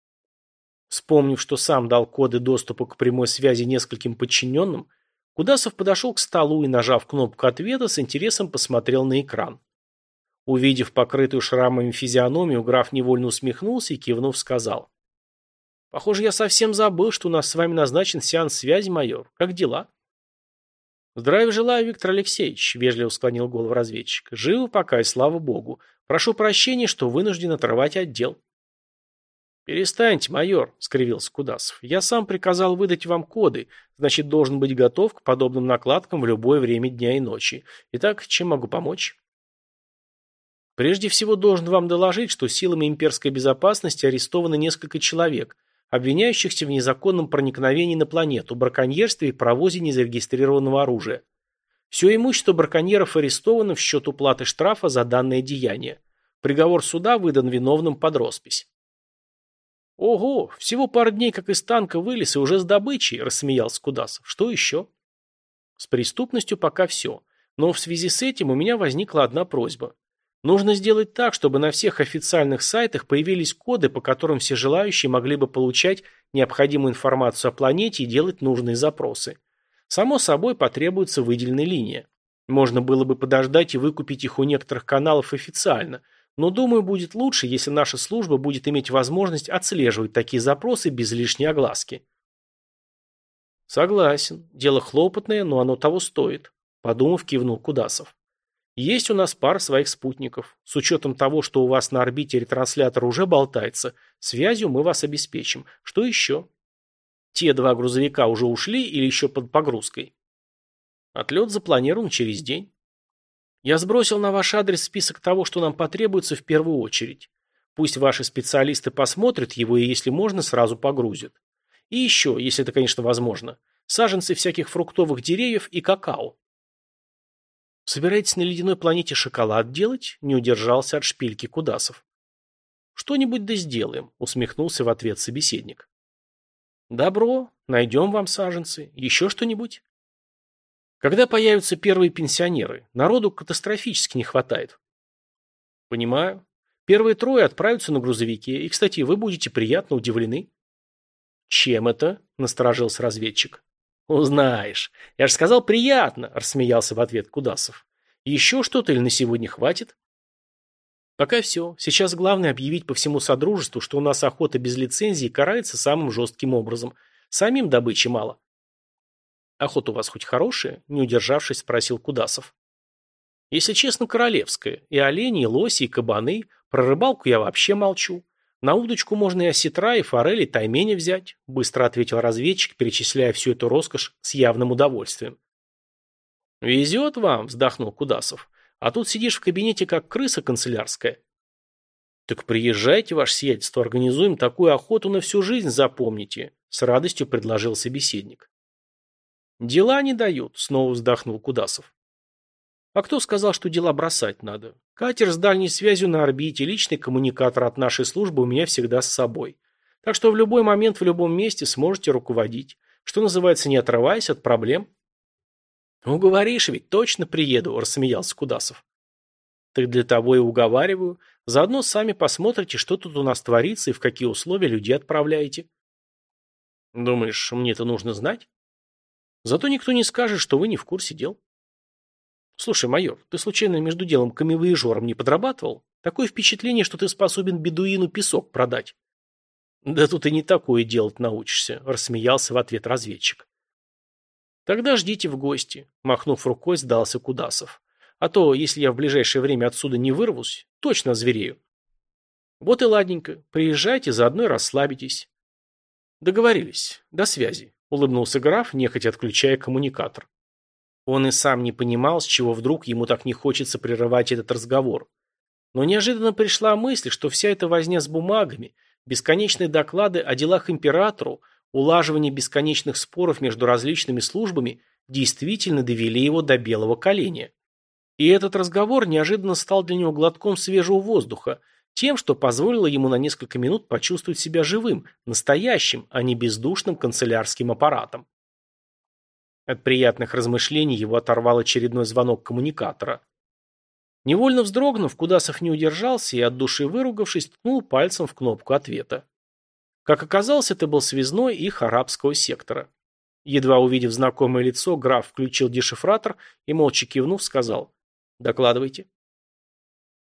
Вспомнив, что сам дал коды доступа к прямой связи нескольким подчиненным, Кудасов подошел к столу и, нажав кнопку ответа, с интересом посмотрел на экран. Увидев покрытую шрамами физиономию, граф невольно усмехнулся и, кивнув, сказал. «Похоже, я совсем забыл, что у нас с вами назначен сеанс связи, майор. Как дела?» «Здравия желаю, Виктор Алексеевич», — вежливо склонил голову разведчик. «Живы пока, и слава богу. Прошу прощения, что вынужден отрывать отдел». «Перестаньте, майор», — скривился Кудасов. «Я сам приказал выдать вам коды, значит, должен быть готов к подобным накладкам в любое время дня и ночи. Итак, чем могу помочь?» Прежде всего должен вам доложить, что силами имперской безопасности арестовано несколько человек, обвиняющихся в незаконном проникновении на планету, браконьерстве и провозе незарегистрированного оружия. Все имущество браконьеров арестовано в счет уплаты штрафа за данное деяние. Приговор суда выдан виновным под роспись. «Ого, всего пару дней, как из танка вылез, и уже с добычей», – рассмеялся Кудасов. «Что еще?» «С преступностью пока все. Но в связи с этим у меня возникла одна просьба. Нужно сделать так, чтобы на всех официальных сайтах появились коды, по которым все желающие могли бы получать необходимую информацию о планете и делать нужные запросы. Само собой, потребуется выделенная линия. Можно было бы подождать и выкупить их у некоторых каналов официально, но, думаю, будет лучше, если наша служба будет иметь возможность отслеживать такие запросы без лишней огласки. Согласен. Дело хлопотное, но оно того стоит. Подумав, кивнул Кудасов. Есть у нас пара своих спутников. С учетом того, что у вас на орбите ретранслятор уже болтается, связью мы вас обеспечим. Что еще? Те два грузовика уже ушли или еще под погрузкой? Отлет запланирован через день. Я сбросил на ваш адрес список того, что нам потребуется в первую очередь. Пусть ваши специалисты посмотрят его и, если можно, сразу погрузят. И еще, если это, конечно, возможно, саженцы всяких фруктовых деревьев и какао. Собираетесь на ледяной планете шоколад делать? Не удержался от шпильки Кудасов. Что-нибудь да сделаем, усмехнулся в ответ собеседник. Добро, найдем вам саженцы. Еще что-нибудь? Когда появятся первые пенсионеры? Народу катастрофически не хватает. Понимаю. Первые трое отправятся на грузовике. И, кстати, вы будете приятно удивлены. Чем это? Насторожился разведчик. «Узнаешь. Я же сказал, приятно», – рассмеялся в ответ Кудасов. «Еще что-то или на сегодня хватит?» «Пока все. Сейчас главное объявить по всему Содружеству, что у нас охота без лицензии карается самым жестким образом. Самим добычи мало». «Охота у вас хоть хорошая?» – не удержавшись, спросил Кудасов. «Если честно, королевская. И олени, и лоси, и кабаны. Про рыбалку я вообще молчу. На удочку можно и осетра, и форели, и тайменя взять, быстро ответил разведчик, перечисляя всю эту роскошь с явным удовольствием. Везет вам, вздохнул Кудасов. А тут сидишь в кабинете, как крыса канцелярская. Так приезжайте, ваше сиятельство, организуем такую охоту на всю жизнь, запомните, с радостью предложил собеседник. Дела не дают, снова вздохнул Кудасов. А кто сказал, что дела бросать надо? Катер с дальней связью на орбите, личный коммуникатор от нашей службы у меня всегда с собой. Так что в любой момент, в любом месте сможете руководить. Что называется, не отрываясь от проблем. «Уговоришь ведь, точно приеду», – рассмеялся Кудасов. «Так для того и уговариваю. Заодно сами посмотрите, что тут у нас творится и в какие условия людей отправляете». «Думаешь, мне это нужно знать?» «Зато никто не скажет, что вы не в курсе дел». «Слушай, майор, ты случайно между делом камевоежором не подрабатывал? Такое впечатление, что ты способен бедуину песок продать». «Да тут и не такое делать научишься», – рассмеялся в ответ разведчик. «Тогда ждите в гости», – махнув рукой, сдался Кудасов. «А то, если я в ближайшее время отсюда не вырвусь, точно зверею». «Вот и ладненько. Приезжайте, заодно и расслабитесь». «Договорились. До связи», – улыбнулся граф, нехотя отключая коммуникатор. Он и сам не понимал, с чего вдруг ему так не хочется прерывать этот разговор. Но неожиданно пришла мысль, что вся эта возня с бумагами, бесконечные доклады о делах императору, улаживание бесконечных споров между различными службами действительно довели его до белого коленя. И этот разговор неожиданно стал для него глотком свежего воздуха, тем, что позволило ему на несколько минут почувствовать себя живым, настоящим, а не бездушным канцелярским аппаратом. От приятных размышлений его оторвал очередной звонок коммуникатора. Невольно вздрогнув, Кудасов не удержался и, от души выругавшись, ткнул пальцем в кнопку ответа. Как оказалось, это был связной их арабского сектора. Едва увидев знакомое лицо, граф включил дешифратор и, молча кивнув, сказал «Докладывайте».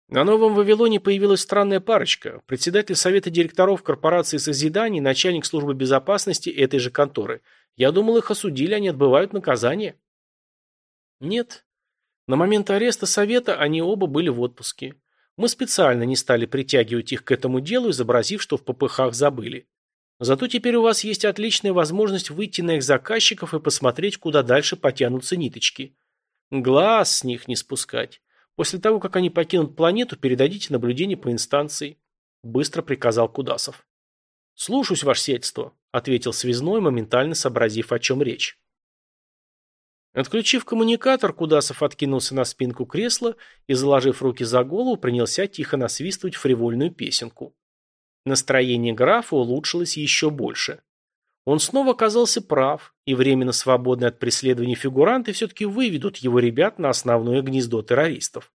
На Новом Вавилоне появилась странная парочка. Председатель Совета директоров корпорации созиданий, начальник службы безопасности этой же конторы. Я думал, их осудили, они отбывают наказание. Нет. На момент ареста Совета они оба были в отпуске. Мы специально не стали притягивать их к этому делу, изобразив, что в попыхах забыли. Зато теперь у вас есть отличная возможность выйти на их заказчиков и посмотреть, куда дальше потянутся ниточки. Глаз с них не спускать. После того, как они покинут планету, передадите наблюдение по инстанции. Быстро приказал Кудасов. «Слушаюсь, ваше сельство», — ответил связной, моментально сообразив, о чем речь. Отключив коммуникатор, Кудасов откинулся на спинку кресла и, заложив руки за голову, принялся тихо насвистывать фривольную песенку. Настроение графа улучшилось еще больше. Он снова оказался прав, и временно свободные от преследования фигуранты все-таки выведут его ребят на основное гнездо террористов.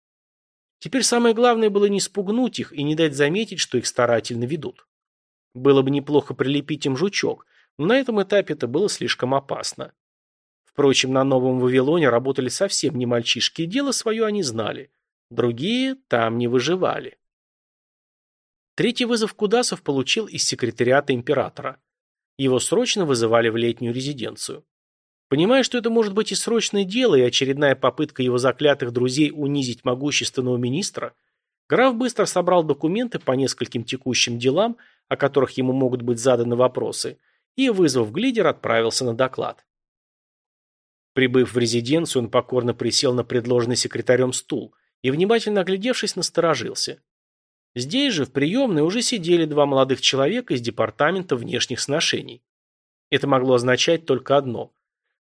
Теперь самое главное было не спугнуть их и не дать заметить, что их старательно ведут. Было бы неплохо прилепить им жучок, но на этом этапе это было слишком опасно. Впрочем, на Новом Вавилоне работали совсем не мальчишки, и дело свое они знали. Другие там не выживали. Третий вызов Кудасов получил из секретариата императора. Его срочно вызывали в летнюю резиденцию. Понимая, что это может быть и срочное дело, и очередная попытка его заклятых друзей унизить могущественного министра, граф быстро собрал документы по нескольким текущим делам, о которых ему могут быть заданы вопросы, и, вызвав глидер, отправился на доклад. Прибыв в резиденцию, он покорно присел на предложенный секретарем стул и, внимательно оглядевшись, насторожился. Здесь же, в приемной, уже сидели два молодых человека из департамента внешних сношений. Это могло означать только одно.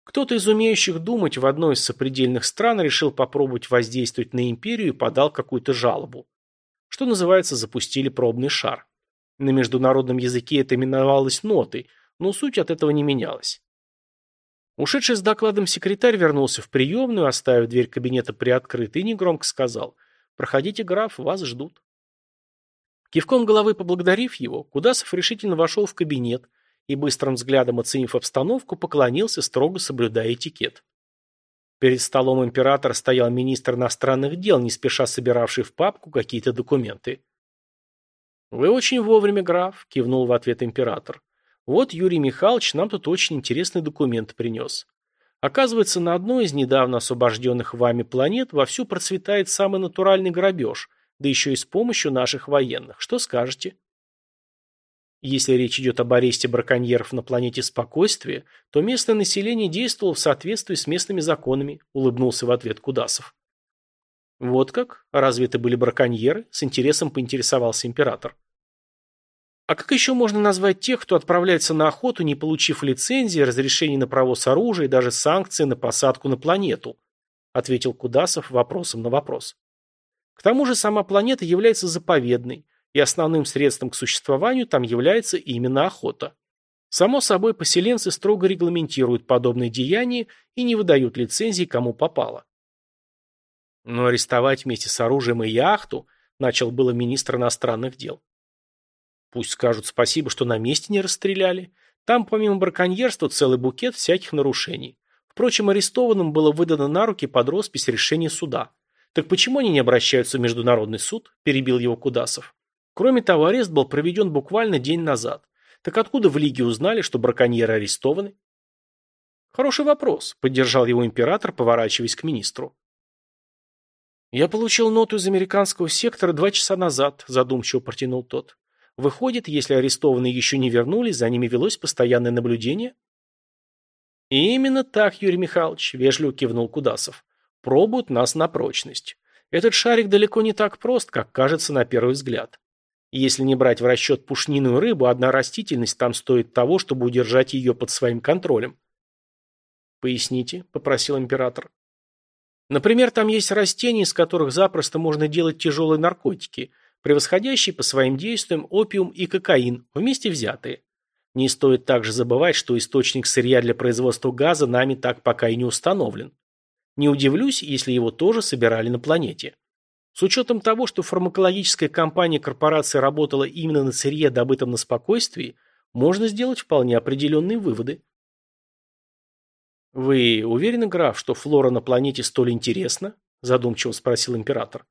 Кто-то из умеющих думать в одной из сопредельных стран решил попробовать воздействовать на империю и подал какую-то жалобу. Что называется, запустили пробный шар. На международном языке это именовалось нотой, но суть от этого не менялась. Ушедший с докладом секретарь вернулся в приемную, оставив дверь кабинета приоткрытой, и негромко сказал «Проходите, граф, вас ждут». Кивком головы поблагодарив его, Кудасов решительно вошел в кабинет и, быстрым взглядом оценив обстановку, поклонился, строго соблюдая этикет. Перед столом императора стоял министр иностранных дел, не спеша собиравший в папку какие-то документы. «Вы очень вовремя, граф», – кивнул в ответ император. «Вот Юрий Михайлович нам тут очень интересный документ принес. Оказывается, на одной из недавно освобожденных вами планет вовсю процветает самый натуральный грабеж – да еще и с помощью наших военных. Что скажете? Если речь идет об аресте браконьеров на планете спокойствия, то местное население действовало в соответствии с местными законами, улыбнулся в ответ Кудасов. Вот как? Разве это были браконьеры? С интересом поинтересовался император. А как еще можно назвать тех, кто отправляется на охоту, не получив лицензии, разрешений на провоз оружия и даже санкции на посадку на планету? Ответил Кудасов вопросом на вопрос. К тому же сама планета является заповедной, и основным средством к существованию там является именно охота. Само собой, поселенцы строго регламентируют подобные деяния и не выдают лицензий кому попало. Но арестовать вместе с оружием и яхту начал было министр иностранных дел. Пусть скажут спасибо, что на месте не расстреляли. Там помимо браконьерства целый букет всяких нарушений. Впрочем, арестованным было выдано на руки под роспись решение суда. Так почему они не обращаются в Международный суд? Перебил его Кудасов. Кроме того, арест был проведен буквально день назад. Так откуда в Лиге узнали, что браконьеры арестованы? Хороший вопрос, поддержал его император, поворачиваясь к министру. Я получил ноту из американского сектора два часа назад, задумчиво протянул тот. Выходит, если арестованные еще не вернулись, за ними велось постоянное наблюдение? именно так, Юрий Михайлович, вежливо кивнул Кудасов. Пробуют нас на прочность. Этот шарик далеко не так прост, как кажется на первый взгляд. Если не брать в расчет пушниную рыбу, одна растительность там стоит того, чтобы удержать ее под своим контролем. «Поясните», — попросил император. «Например, там есть растения, из которых запросто можно делать тяжелые наркотики, превосходящие по своим действиям опиум и кокаин, вместе взятые. Не стоит также забывать, что источник сырья для производства газа нами так пока и не установлен. Не удивлюсь, если его тоже собирали на планете. С учетом того, что фармакологическая компания корпорации работала именно на сырье, добытом на спокойствии, можно сделать вполне определенные выводы. «Вы уверены, граф, что флора на планете столь интересна?» – задумчиво спросил император.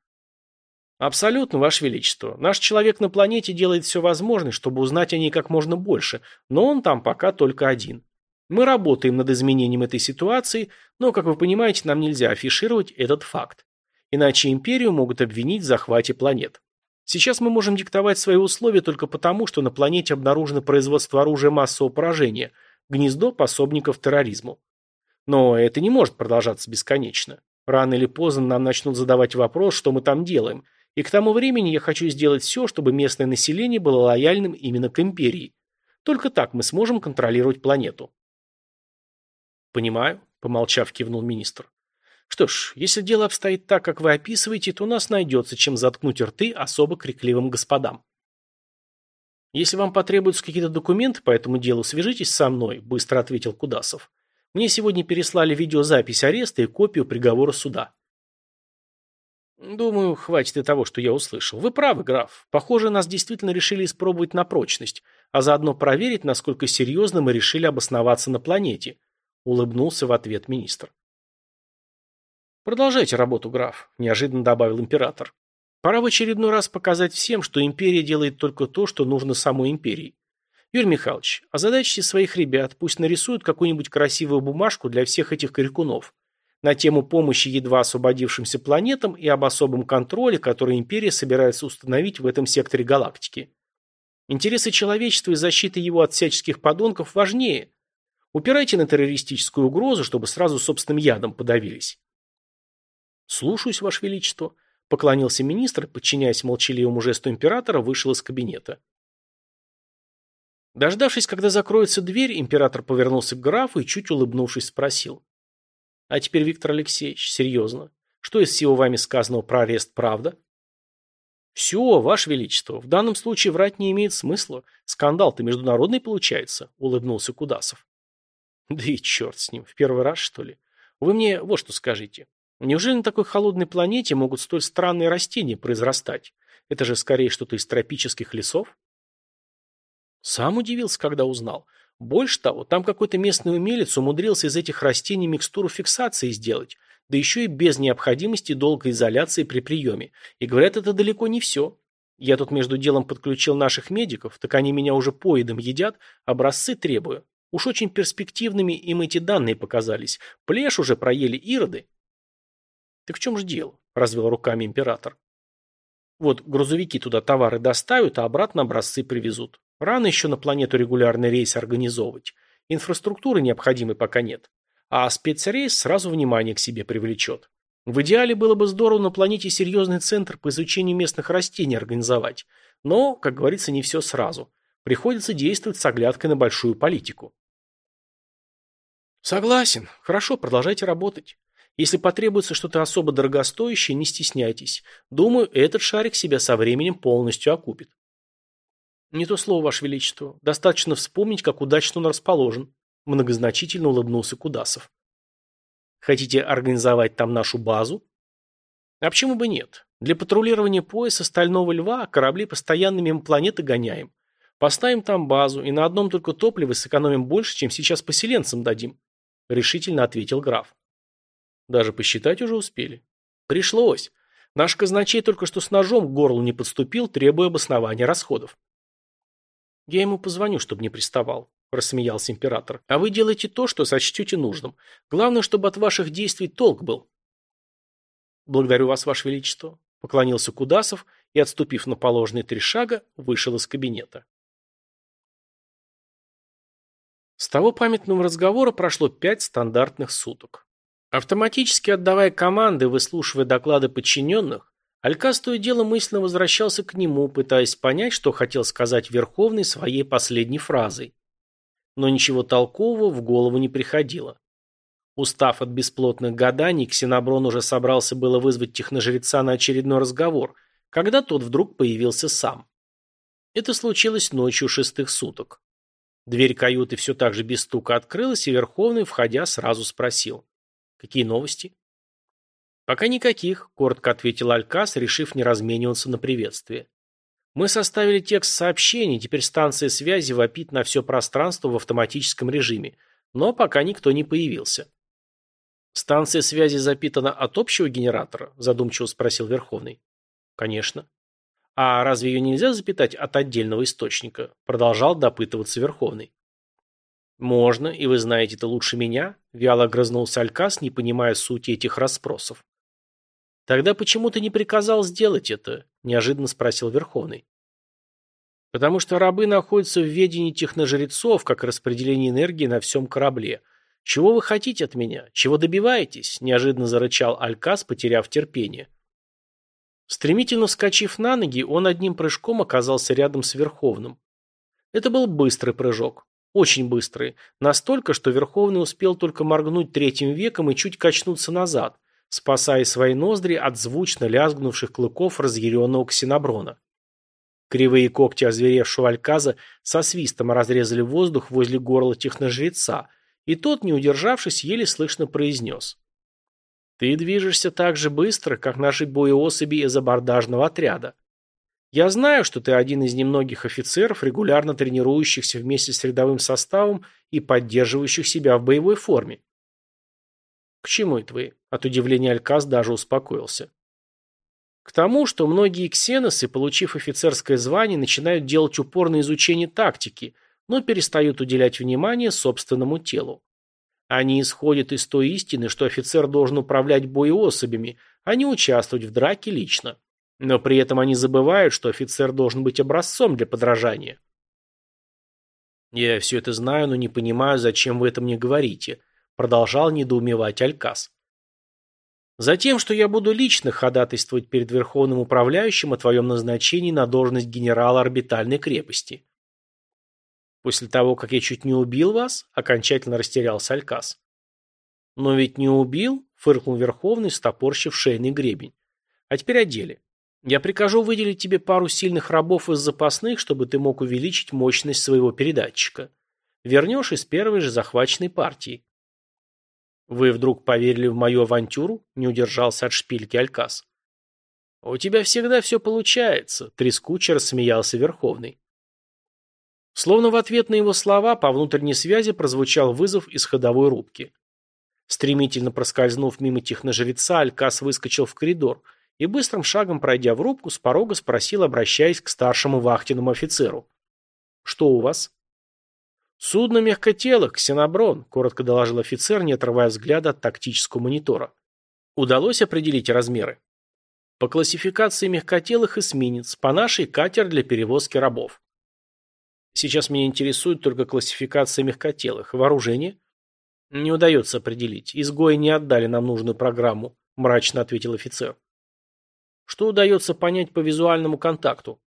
«Абсолютно, Ваше Величество. Наш человек на планете делает все возможное, чтобы узнать о ней как можно больше, но он там пока только один. Мы работаем над изменением этой ситуации, но, как вы понимаете, нам нельзя афишировать этот факт. Иначе империю могут обвинить в захвате планет. Сейчас мы можем диктовать свои условия только потому, что на планете обнаружено производство оружия массового поражения, гнездо пособников терроризму. Но это не может продолжаться бесконечно. Рано или поздно нам начнут задавать вопрос, что мы там делаем, и к тому времени я хочу сделать все, чтобы местное население было лояльным именно к империи. Только так мы сможем контролировать планету. Понимаю, помолчав, кивнул министр. Что ж, если дело обстоит так, как вы описываете, то у нас найдется, чем заткнуть рты особо крикливым господам. Если вам потребуются какие-то документы по этому делу, свяжитесь со мной, быстро ответил Кудасов. Мне сегодня переслали видеозапись ареста и копию приговора суда. Думаю, хватит и того, что я услышал. Вы правы, граф. Похоже, нас действительно решили испробовать на прочность, а заодно проверить, насколько серьезно мы решили обосноваться на планете, улыбнулся в ответ министр. «Продолжайте работу, граф», – неожиданно добавил император. «Пора в очередной раз показать всем, что империя делает только то, что нужно самой империи. Юрий Михайлович, озадачьте своих ребят, пусть нарисуют какую-нибудь красивую бумажку для всех этих крикунов на тему помощи едва освободившимся планетам и об особом контроле, который империя собирается установить в этом секторе галактики. Интересы человечества и защита его от всяческих подонков важнее. Упирайте на террористическую угрозу, чтобы сразу собственным ядом подавились. «Слушаюсь, Ваше Величество», – поклонился министр, подчиняясь молчаливому жесту императора, вышел из кабинета. Дождавшись, когда закроется дверь, император повернулся к графу и, чуть улыбнувшись, спросил. «А теперь, Виктор Алексеевич, серьезно, что из всего вами сказанного про арест правда?» «Все, Ваше Величество, в данном случае врать не имеет смысла. Скандал-то международный получается», – улыбнулся Кудасов. «Да и черт с ним, в первый раз, что ли? Вы мне вот что скажите. Неужели на такой холодной планете могут столь странные растения произрастать? Это же скорее что-то из тропических лесов? Сам удивился, когда узнал. Больше того, там какой-то местный умелец умудрился из этих растений микстуру фиксации сделать, да еще и без необходимости долгой изоляции при приеме. И говорят, это далеко не все. Я тут между делом подключил наших медиков, так они меня уже поедом едят, образцы требую. Уж очень перспективными им эти данные показались. Плешь уже проели ироды. «Так в чем же дело?» – развел руками император. «Вот грузовики туда товары доставят, а обратно образцы привезут. Рано еще на планету регулярный рейс организовывать. Инфраструктуры необходимой пока нет. А спецрейс сразу внимание к себе привлечет. В идеале было бы здорово на планете серьезный центр по изучению местных растений организовать. Но, как говорится, не все сразу. Приходится действовать с оглядкой на большую политику. Согласен. Хорошо, продолжайте работать. Если потребуется что-то особо дорогостоящее, не стесняйтесь. Думаю, этот шарик себя со временем полностью окупит. Не то слово, Ваше Величество. Достаточно вспомнить, как удачно он расположен. Многозначительно улыбнулся Кудасов. Хотите организовать там нашу базу? А почему бы нет? Для патрулирования пояса Стального Льва корабли постоянно мимо планеты гоняем. Поставим там базу и на одном только топливе сэкономим больше, чем сейчас поселенцам дадим. Решительно ответил граф. Даже посчитать уже успели. Пришлось. Наш казначей только что с ножом к горлу не подступил, требуя обоснования расходов. Я ему позвоню, чтобы не приставал. – рассмеялся император. «А вы делаете то, что сочтете нужным. Главное, чтобы от ваших действий толк был». «Благодарю вас, ваше величество», – поклонился Кудасов и, отступив на положенные три шага, вышел из кабинета. С того памятного разговора прошло пять стандартных суток. Автоматически отдавая команды, выслушивая доклады подчиненных, Алькас то и дело мысленно возвращался к нему, пытаясь понять, что хотел сказать Верховный своей последней фразой но ничего толкового в голову не приходило. Устав от бесплотных гаданий, Ксеноброн уже собрался было вызвать техножреца на очередной разговор, когда тот вдруг появился сам. Это случилось ночью шестых суток. Дверь каюты все так же без стука открылась, и Верховный, входя, сразу спросил. «Какие новости?» «Пока никаких», — коротко ответил Алькас, решив не размениваться на приветствие. Мы составили текст сообщений, теперь станция связи вопит на все пространство в автоматическом режиме, но пока никто не появился. «Станция связи запитана от общего генератора?» – задумчиво спросил Верховный. «Конечно». «А разве ее нельзя запитать от отдельного источника?» – продолжал допытываться Верховный. «Можно, и вы знаете это лучше меня», – вяло огрызнулся Алькас, не понимая сути этих расспросов. «Тогда почему ты не приказал сделать это?» – неожиданно спросил Верховный. «Потому что рабы находятся в ведении техножрецов, как распределение энергии на всем корабле. Чего вы хотите от меня? Чего добиваетесь?» – неожиданно зарычал Алькас, потеряв терпение. Стремительно вскочив на ноги, он одним прыжком оказался рядом с Верховным. Это был быстрый прыжок. Очень быстрый. Настолько, что Верховный успел только моргнуть третьим веком и чуть качнуться назад – спасая свои ноздри от звучно лязгнувших клыков разъяренного ксеноброна. Кривые когти озверевшего Альказа со свистом разрезали воздух возле горла техножреца, и тот, не удержавшись, еле слышно произнес. «Ты движешься так же быстро, как наши боеособи из абордажного отряда. Я знаю, что ты один из немногих офицеров, регулярно тренирующихся вместе с рядовым составом и поддерживающих себя в боевой форме. К чему это вы? От удивления Алькас даже успокоился. К тому, что многие ксеносы, получив офицерское звание, начинают делать упор на изучение тактики, но перестают уделять внимание собственному телу. Они исходят из той истины, что офицер должен управлять боеособями, а не участвовать в драке лично. Но при этом они забывают, что офицер должен быть образцом для подражания. Я все это знаю, но не понимаю, зачем вы это мне говорите. Продолжал недоумевать Алькас. Затем, что я буду лично ходатайствовать перед Верховным Управляющим о твоем назначении на должность генерала орбитальной крепости. После того, как я чуть не убил вас, окончательно растерялся Алькас. Но ведь не убил, фыркнул Верховный, стопорщив шейный гребень. А теперь о деле. Я прикажу выделить тебе пару сильных рабов из запасных, чтобы ты мог увеличить мощность своего передатчика. Вернешь из первой же захваченной партии. «Вы вдруг поверили в мою авантюру?» – не удержался от шпильки Алькас. «У тебя всегда все получается», – трескуче рассмеялся Верховный. Словно в ответ на его слова по внутренней связи прозвучал вызов из ходовой рубки. Стремительно проскользнув мимо техножреца, Алькас выскочил в коридор и быстрым шагом пройдя в рубку, с порога спросил, обращаясь к старшему вахтенному офицеру. «Что у вас?» «Судно мягкотелых, ксеноброн», – коротко доложил офицер, не отрывая взгляда от тактического монитора. Удалось определить размеры. По классификации мягкотелых эсминец, по нашей катер для перевозки рабов. Сейчас меня интересует только классификация мягкотелых. Вооружение? Не удается определить. Изгои не отдали нам нужную программу, мрачно ответил офицер. Что удается понять по визуальному контакту?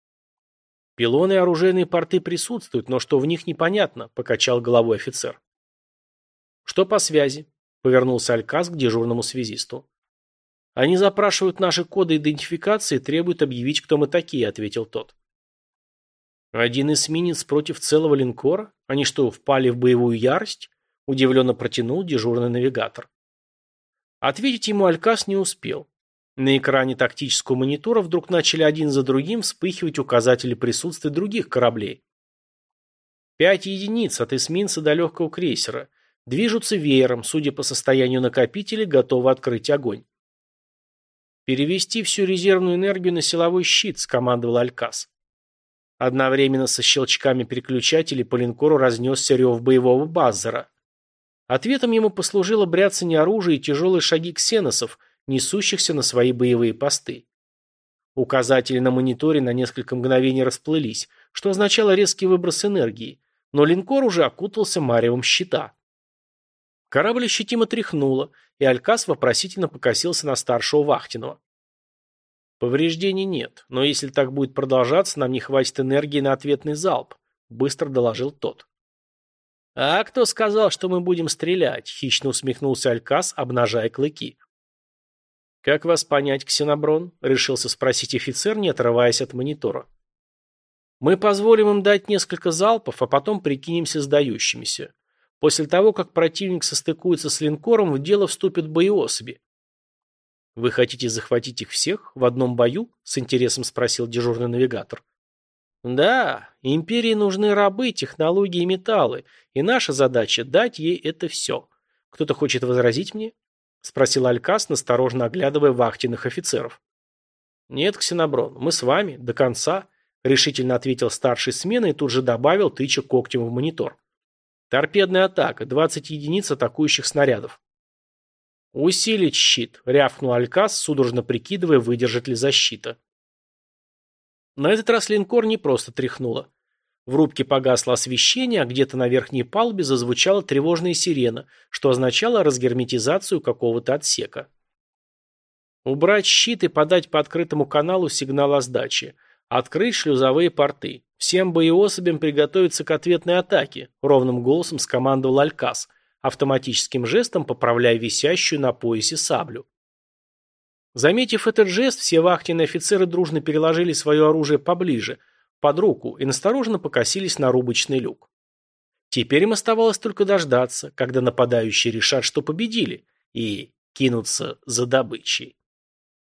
Пилоны и оружейные порты присутствуют, но что в них непонятно, покачал головой офицер. Что по связи? Повернулся Алькас к дежурному связисту. Они запрашивают наши коды идентификации и требуют объявить, кто мы такие, ответил тот. Один эсминец против целого линкора? Они что, впали в боевую ярость? Удивленно протянул дежурный навигатор. Ответить ему Алькас не успел. На экране тактического монитора вдруг начали один за другим вспыхивать указатели присутствия других кораблей. Пять единиц от эсминца до легкого крейсера. Движутся веером, судя по состоянию накопителей, готовы открыть огонь. «Перевести всю резервную энергию на силовой щит», – скомандовал Алькас. Одновременно со щелчками переключателей по линкору разнесся рев боевого баззера. Ответом ему послужило бряцание оружия и тяжелые шаги ксеносов, несущихся на свои боевые посты. Указатели на мониторе на несколько мгновений расплылись, что означало резкий выброс энергии, но линкор уже окутался маревом щита. Корабль ощутимо тряхнуло, и Алькас вопросительно покосился на старшего Вахтинова. «Повреждений нет, но если так будет продолжаться, нам не хватит энергии на ответный залп», — быстро доложил тот. «А кто сказал, что мы будем стрелять?» — хищно усмехнулся Алькас, обнажая клыки. «Как вас понять, Ксеноброн?» – решился спросить офицер, не отрываясь от монитора. «Мы позволим им дать несколько залпов, а потом прикинемся сдающимися. После того, как противник состыкуется с линкором, в дело вступят боеособи». «Вы хотите захватить их всех в одном бою?» – с интересом спросил дежурный навигатор. «Да, империи нужны рабы, технологии и металлы, и наша задача – дать ей это все. Кто-то хочет возразить мне?» — спросил Алькас, насторожно оглядывая вахтенных офицеров. «Нет, Ксеноброн, мы с вами, до конца», — решительно ответил старший смены и тут же добавил, тыча когтем в монитор. «Торпедная атака, 20 единиц атакующих снарядов». «Усилить щит», — рявкнул Алькас, судорожно прикидывая, выдержит ли защита. На этот раз линкор не просто тряхнуло. В рубке погасло освещение, а где-то на верхней палубе зазвучала тревожная сирена, что означало разгерметизацию какого-то отсека. Убрать щит и подать по открытому каналу сигнал о сдаче. Открыть шлюзовые порты. Всем боеособям приготовиться к ответной атаке, ровным голосом скомандовал Алькас, автоматическим жестом поправляя висящую на поясе саблю. Заметив этот жест, все вахтенные офицеры дружно переложили свое оружие поближе, под руку и настороженно покосились на рубочный люк. Теперь им оставалось только дождаться, когда нападающие решат, что победили, и кинуться за добычей.